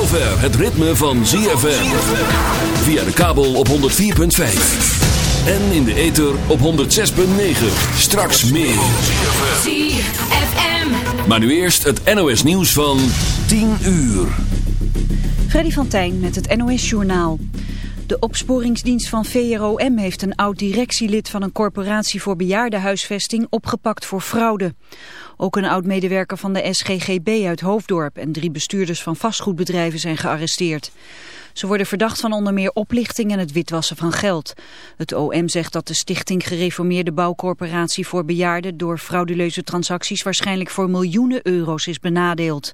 het ritme van ZFM. Via de kabel op 104.5. En in de ether op 106.9. Straks meer. ZFM. Maar nu eerst het NOS nieuws van 10 uur. Freddy van Tijn met het NOS Journaal. De opsporingsdienst van VROM heeft een oud-directielid van een corporatie voor bejaardenhuisvesting opgepakt voor fraude. Ook een oud-medewerker van de SGGB uit Hoofddorp en drie bestuurders van vastgoedbedrijven zijn gearresteerd. Ze worden verdacht van onder meer oplichting en het witwassen van geld. Het OM zegt dat de stichting Gereformeerde Bouwcorporatie voor Bejaarden door frauduleuze transacties waarschijnlijk voor miljoenen euro's is benadeeld.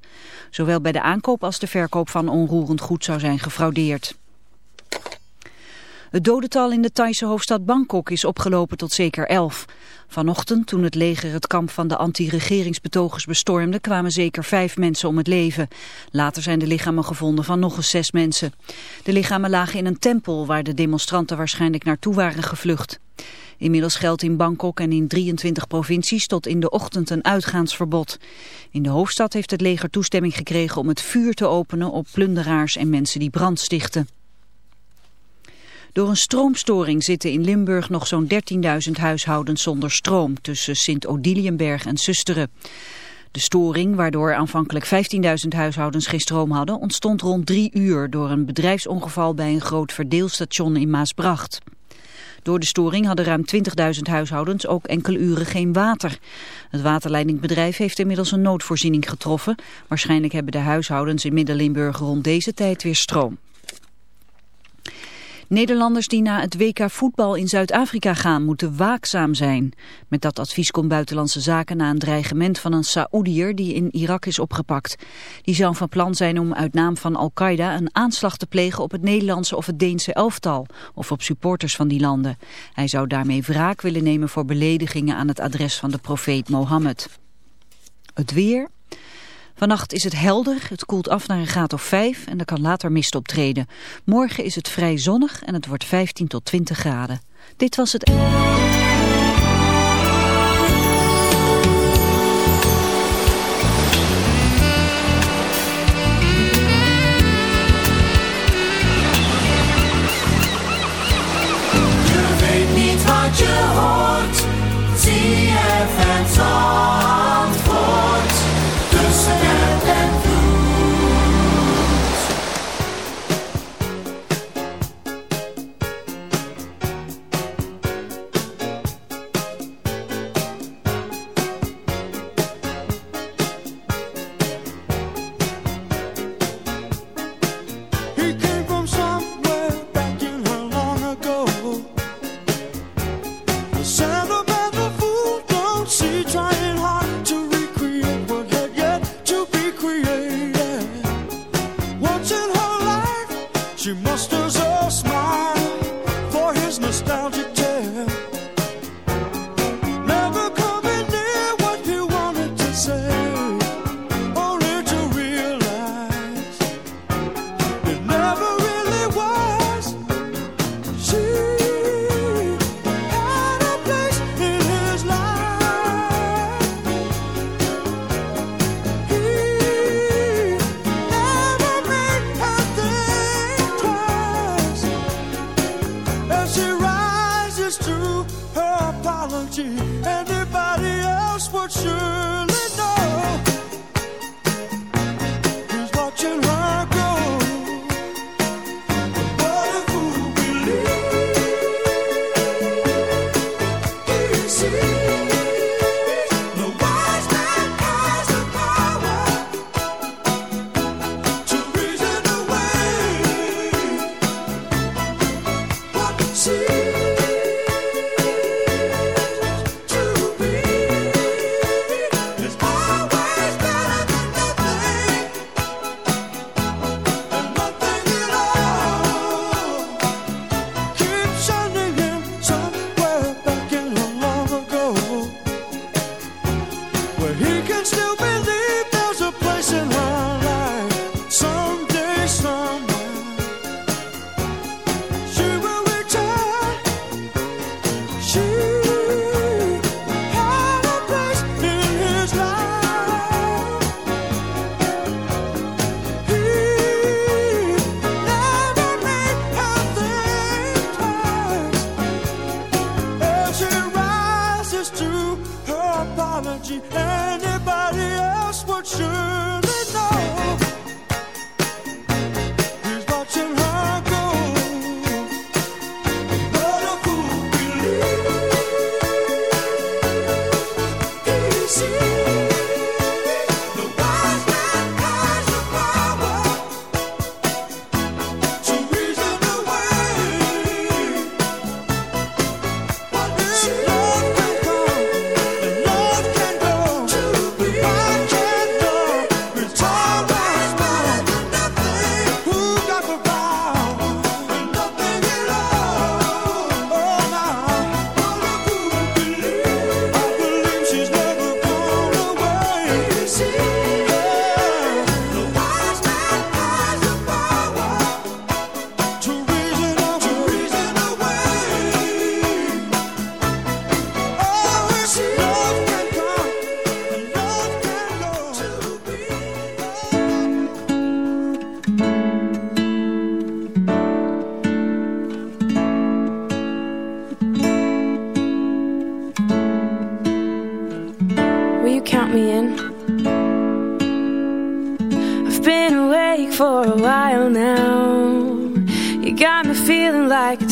Zowel bij de aankoop als de verkoop van onroerend goed zou zijn gefraudeerd. Het dodental in de Thaise hoofdstad Bangkok is opgelopen tot zeker elf. Vanochtend, toen het leger het kamp van de anti-regeringsbetogers bestormde, kwamen zeker vijf mensen om het leven. Later zijn de lichamen gevonden van nog eens zes mensen. De lichamen lagen in een tempel waar de demonstranten waarschijnlijk naartoe waren gevlucht. Inmiddels geldt in Bangkok en in 23 provincies tot in de ochtend een uitgaansverbod. In de hoofdstad heeft het leger toestemming gekregen om het vuur te openen op plunderaars en mensen die brand stichten. Door een stroomstoring zitten in Limburg nog zo'n 13.000 huishoudens zonder stroom tussen Sint-Odiliënberg en Susteren. De storing, waardoor aanvankelijk 15.000 huishoudens geen stroom hadden, ontstond rond drie uur door een bedrijfsongeval bij een groot verdeelstation in Maasbracht. Door de storing hadden ruim 20.000 huishoudens ook enkele uren geen water. Het waterleidingbedrijf heeft inmiddels een noodvoorziening getroffen. Waarschijnlijk hebben de huishoudens in Midden-Limburg rond deze tijd weer stroom. Nederlanders die naar het WK voetbal in Zuid-Afrika gaan moeten waakzaam zijn. Met dat advies komt Buitenlandse Zaken na een dreigement van een Saoedier die in Irak is opgepakt. Die zou van plan zijn om uit naam van Al-Qaeda een aanslag te plegen op het Nederlandse of het Deense elftal of op supporters van die landen. Hij zou daarmee wraak willen nemen voor beledigingen aan het adres van de profeet Mohammed. Het weer... Vannacht is het helder, het koelt af naar een graad of 5 en er kan later mist optreden. Morgen is het vrij zonnig en het wordt 15 tot 20 graden. Dit was het...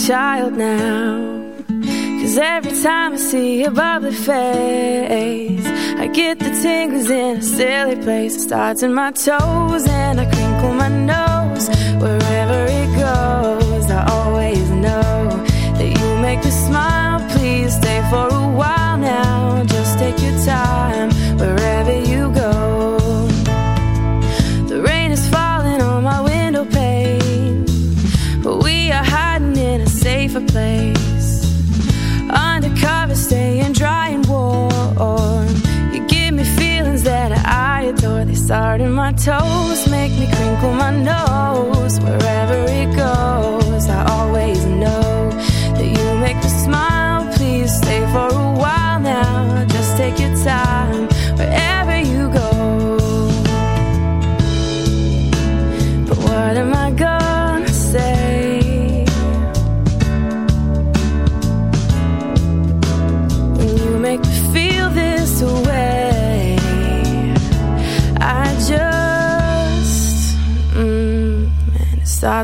child now. Cause every time I see your bubbly face, I get the tingles in a silly place. It starts in my toes and I crinkle my nose wherever it goes. Burning my toes, make me crinkle my nose.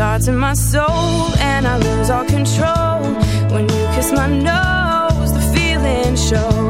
starts in my soul and I lose all control. When you kiss my nose the feeling shows.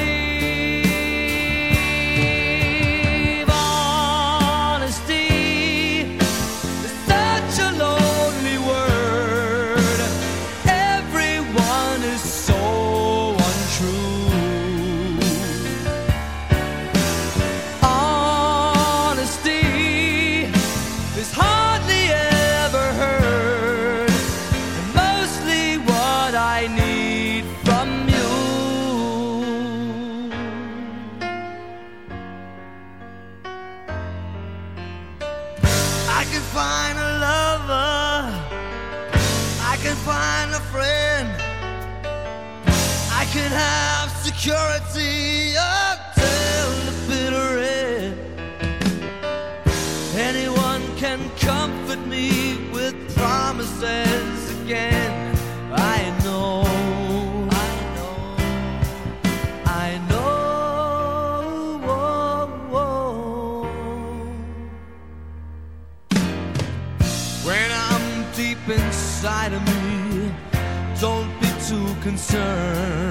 maturity until the bitter end. Anyone can comfort me with promises again. I know. I know, I know. Oh, oh. When I'm deep Inside of me, don't be too concerned.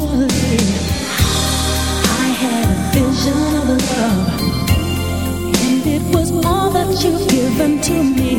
what you've given to me.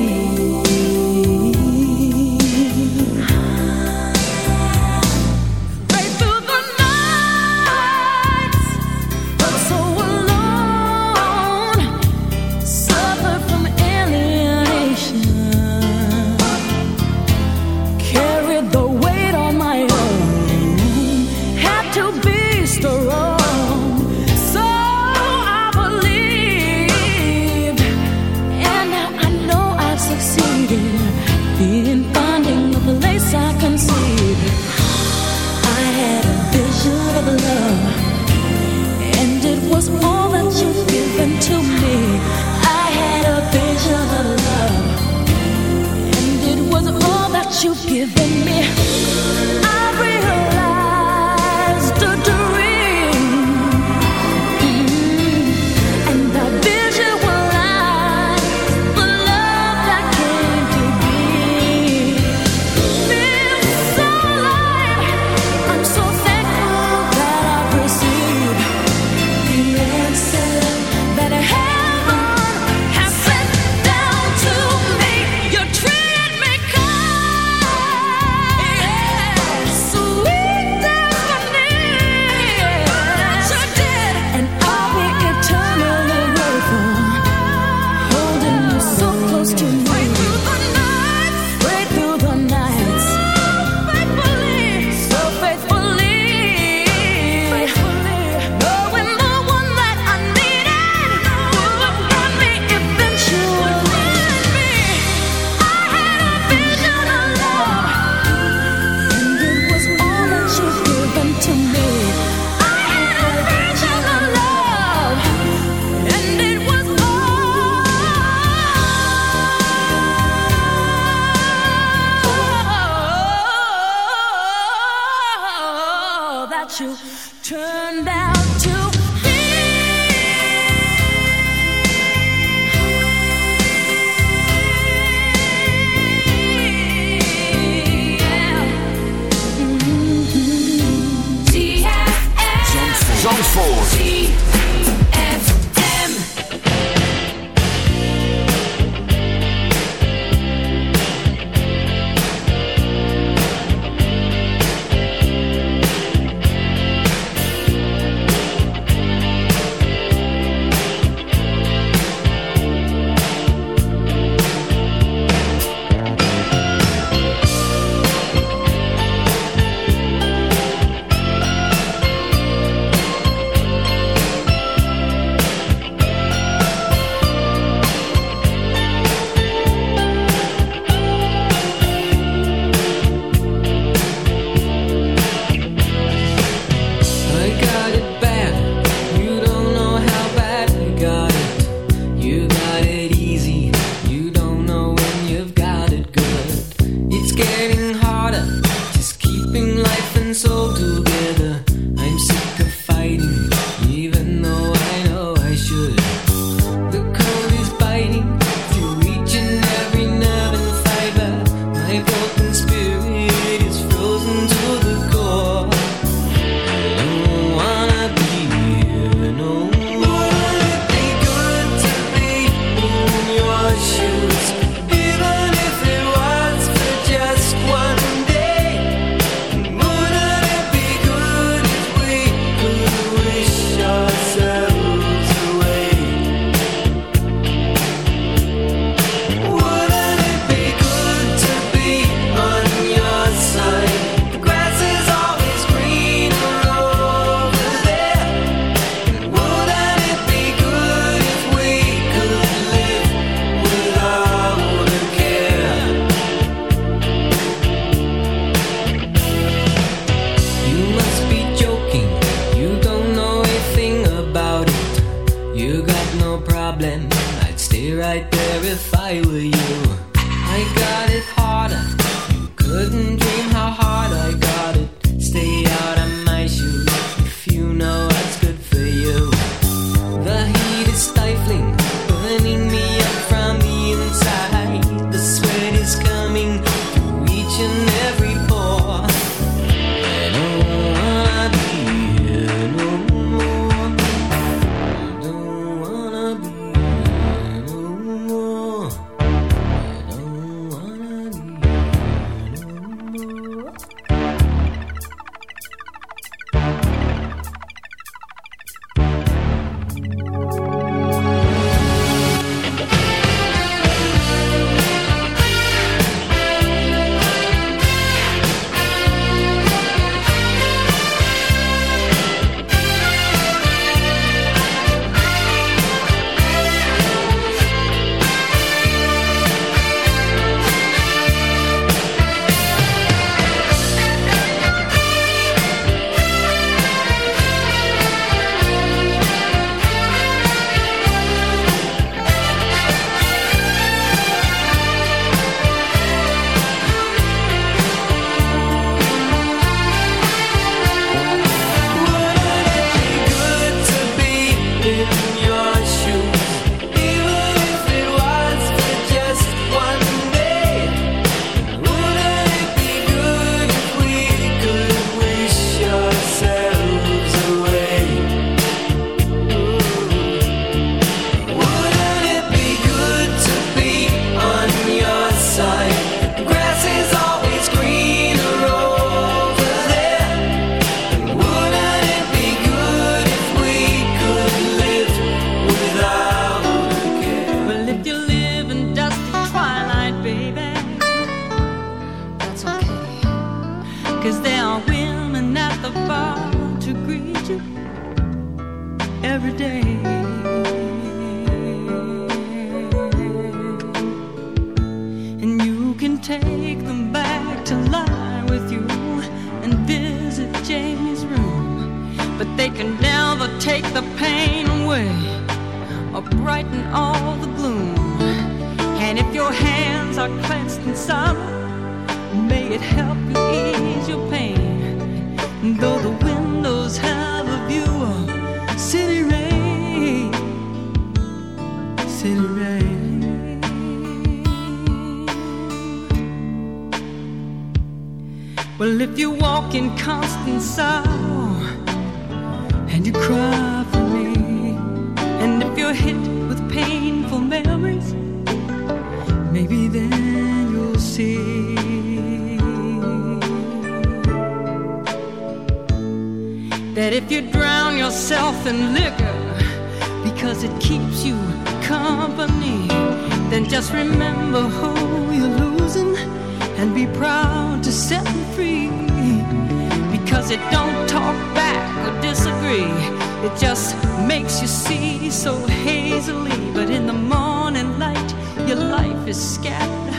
scattered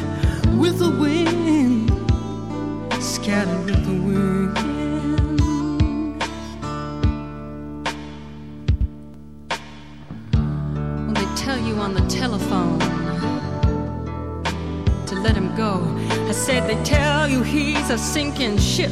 with the wind, scattered with the wind. When they tell you on the telephone to let him go. I said they tell you he's a sinking ship.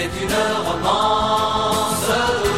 c'est une romance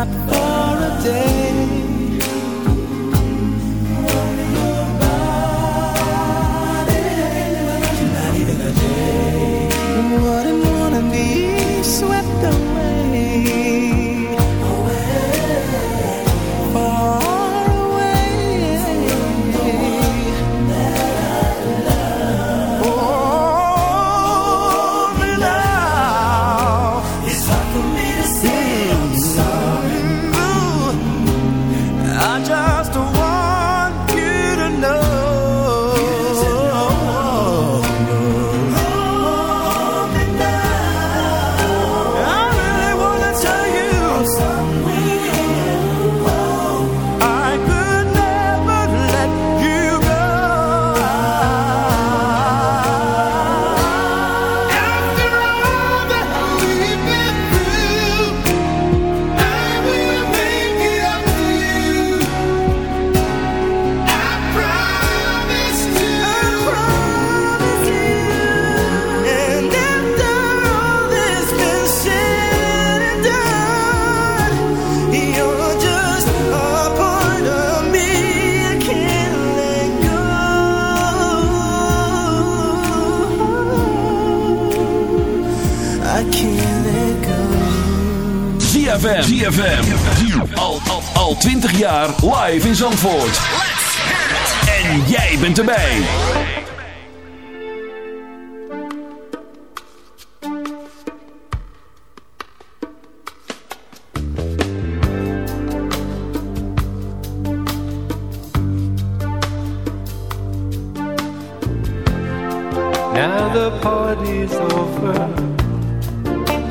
ZFM.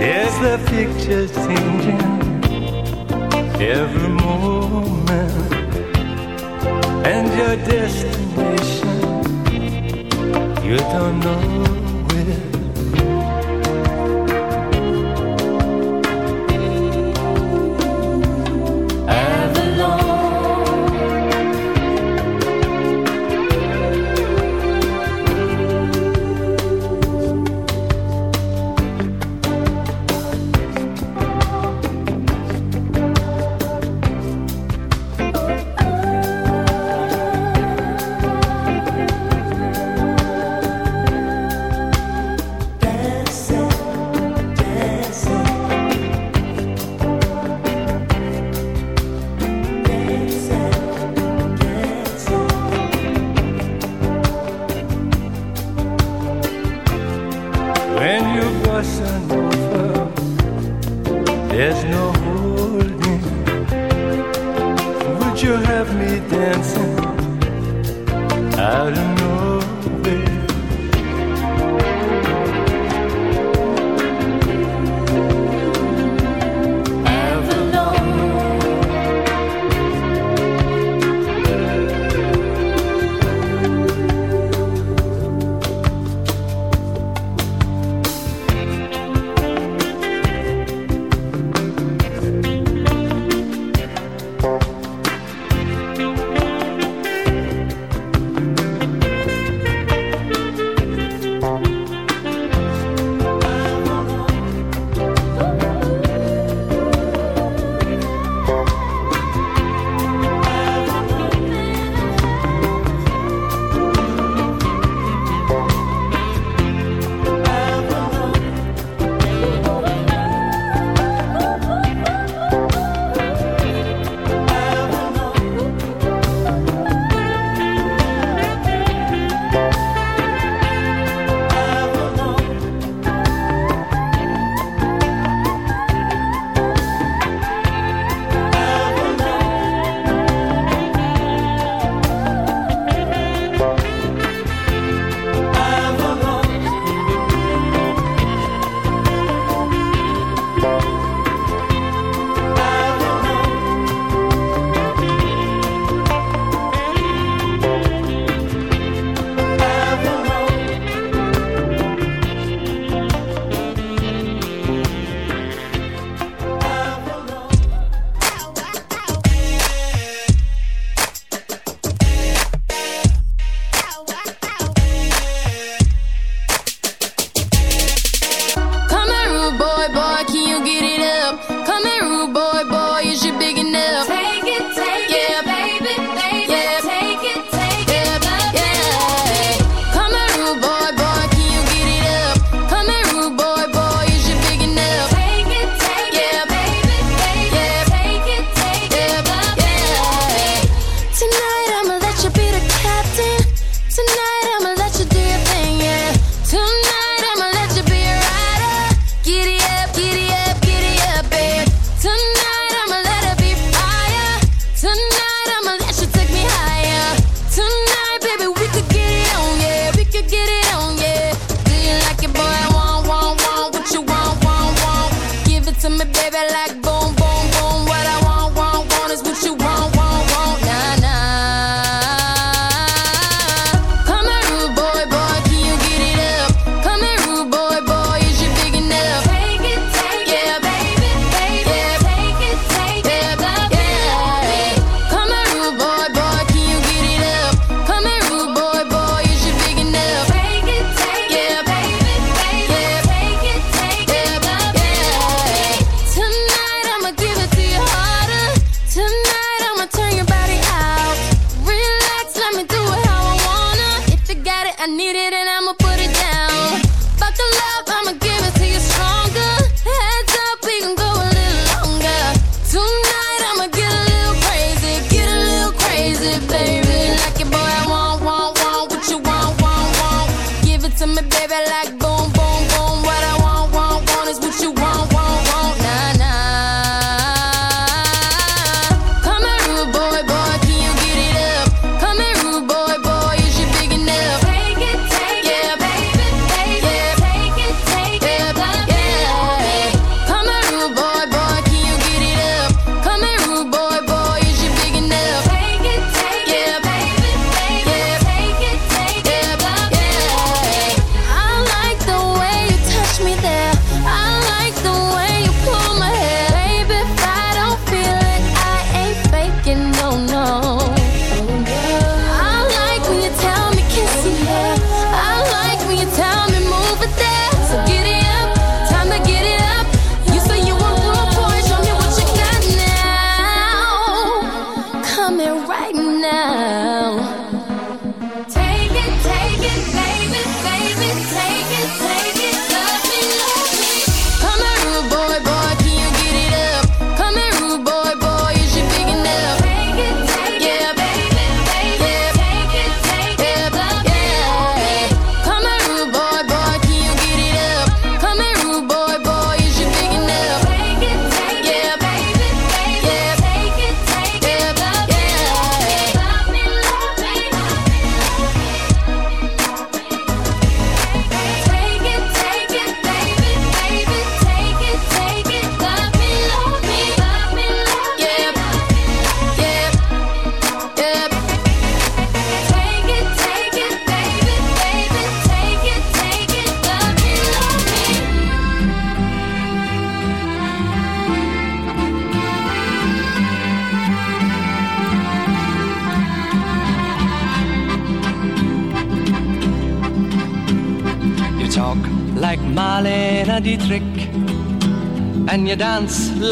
Yes, the picture's changing every moment, your destination. You don't know There's no holding. Would you have me dance?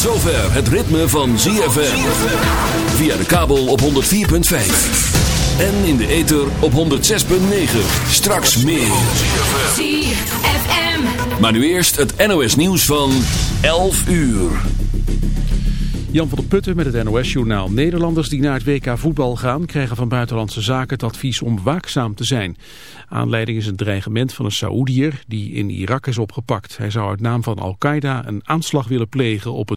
Tot zover het ritme van ZFM. Via de kabel op 104.5. En in de ether op 106.9. Straks meer. ZFM. Maar nu eerst het NOS nieuws van 11 uur. Jan van der Putten met het NOS-journaal. Nederlanders die naar het WK voetbal gaan krijgen van Buitenlandse Zaken het advies om waakzaam te zijn. Aanleiding is een dreigement van een Saoediër die in Irak is opgepakt. Hij zou uit naam van Al-Qaeda een aanslag willen plegen op het